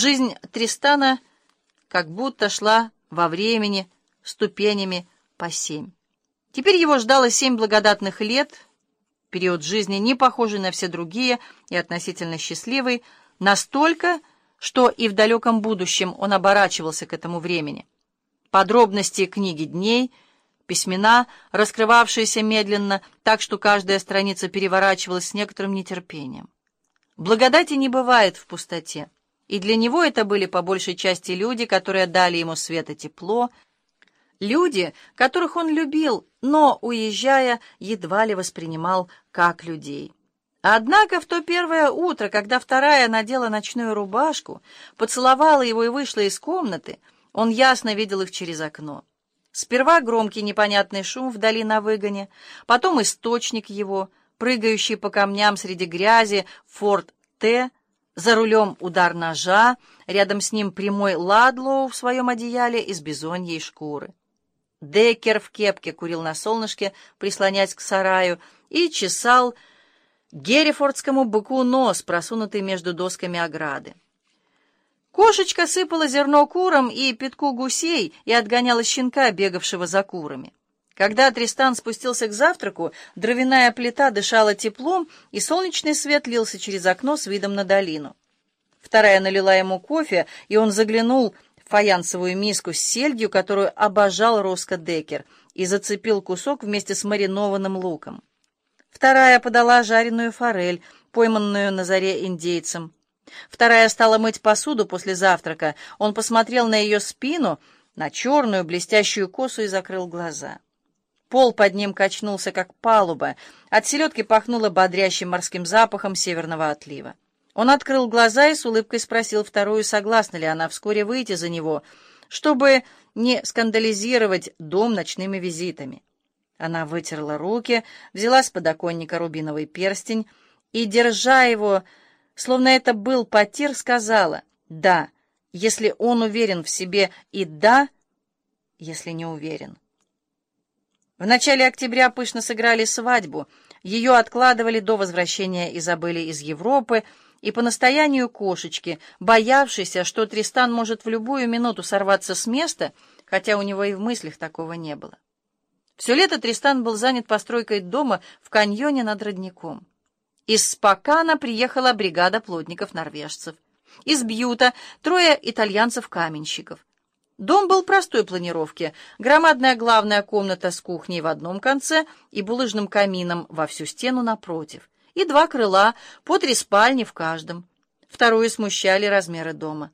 Жизнь Тристана как будто шла во времени ступенями по семь. Теперь его ждало семь благодатных лет, период жизни, не похожий на все другие и относительно счастливый, настолько, что и в далеком будущем он оборачивался к этому времени. Подробности книги дней, письмена, раскрывавшиеся медленно, так что каждая страница переворачивалась с некоторым нетерпением. Благодати не бывает в пустоте. И для него это были по большей части люди, которые дали ему свет и тепло, люди, которых он любил, но, уезжая, едва ли воспринимал как людей. Однако в то первое утро, когда вторая надела ночную рубашку, поцеловала его и вышла из комнаты, он ясно видел их через окно. Сперва громкий непонятный шум вдали на выгоне, потом источник его, прыгающий по камням среди грязи, форт Т, за рулем удар ножа, рядом с ним прямой Ладлоу в своем одеяле из бизоньей шкуры. Деккер в кепке курил на солнышке, прислонясь к сараю, и чесал герефордскому быку нос, просунутый между досками ограды. Кошечка сыпала зерно курам и пятку гусей и отгоняла щенка, бегавшего за курами. Когда Тристан спустился к завтраку, дровяная плита дышала теплом, и солнечный свет лился через окно с видом на долину. Вторая налила ему кофе, и он заглянул в фаянсовую миску с сельдью, которую обожал Роско Декер, и зацепил кусок вместе с маринованным луком. Вторая подала жареную форель, пойманную на заре индейцем. Вторая стала мыть посуду после завтрака. Он посмотрел на ее спину, на черную блестящую косу и закрыл глаза. Пол под ним качнулся, как палуба. От селедки пахнуло бодрящим морским запахом северного отлива. Он открыл глаза и с улыбкой спросил вторую, согласна ли она вскоре выйти за него, чтобы не скандализировать дом ночными визитами. Она вытерла руки, взяла с подоконника рубиновый перстень и, держа его, словно это был потир, сказала «да», если он уверен в себе, и «да», если не уверен. В начале октября пышно сыграли свадьбу. Ее откладывали до возвращения Изабели из Европы, и по настоянию кошечки, боявшейся, что Тристан может в любую минуту сорваться с места, хотя у него и в мыслях такого не было. Все лето Тристан был занят постройкой дома в каньоне над родником. Из Спокана приехала бригада плотников-норвежцев. Из Бьюта трое итальянцев-каменщиков. Дом был простой планировки. Громадная главная комната с кухней в одном конце и булыжным камином во всю стену напротив. И два крыла, по три спальни в каждом. Вторую смущали размеры дома.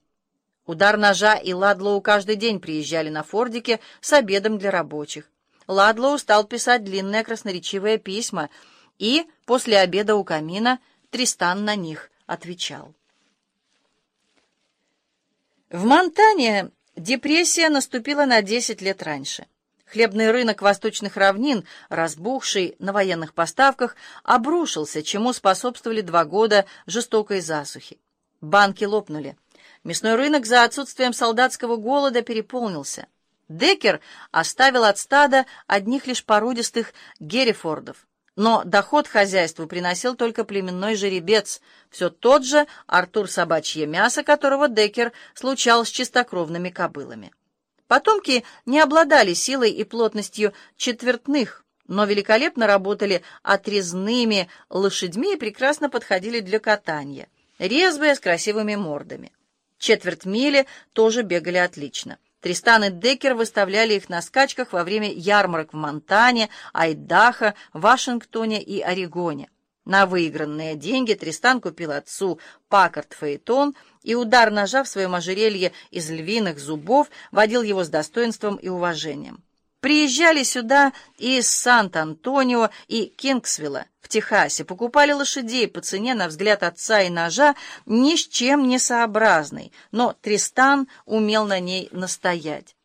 Удар ножа и Ладлоу каждый день приезжали на Фордике с обедом для рабочих. Ладлоу стал писать длинные красноречивые письма, и после обеда у камина Тристан на них отвечал. В Монтане Депрессия наступила на 10 лет раньше. Хлебный рынок восточных равнин, разбухший на военных поставках, обрушился, чему способствовали два года жестокой засухи. Банки лопнули. Мясной рынок за отсутствием солдатского голода переполнился. Декер оставил от стада одних лишь породистых герефордов. Но доход хозяйству приносил только племенной жеребец, все тот же Артур Собачье мясо, которого Декер случал с чистокровными кобылами. Потомки не обладали силой и плотностью четвертных, но великолепно работали отрезными лошадьми и прекрасно подходили для катания, резвые с красивыми мордами. Четверть мили тоже бегали отлично. Тристан и Деккер выставляли их на скачках во время ярмарок в Монтане, Айдахо, Вашингтоне и Орегоне. На выигранные деньги Тристан купил отцу Паккарт Фейтон, и удар ножа в своем ожерелье из львиных зубов водил его с достоинством и уважением. Приезжали сюда из Сант-Антонио и Кингсвилла в Техасе, покупали лошадей по цене, на взгляд отца и ножа, ни с чем не сообразной, но Тристан умел на ней настоять.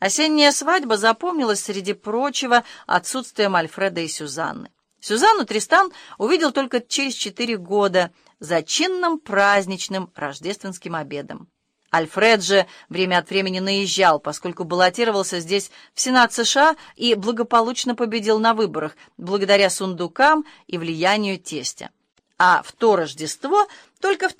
Осенняя свадьба запомнилась, среди прочего, отсутствием Альфреда и Сюзанны. Сюзанну Тристан увидел только через четыре года за чинным праздничным рождественским обедом. Альфред же время от времени наезжал, поскольку баллотировался здесь в Сенат США и благополучно победил на выборах, благодаря сундукам и влиянию тестя. А в то Рождество только в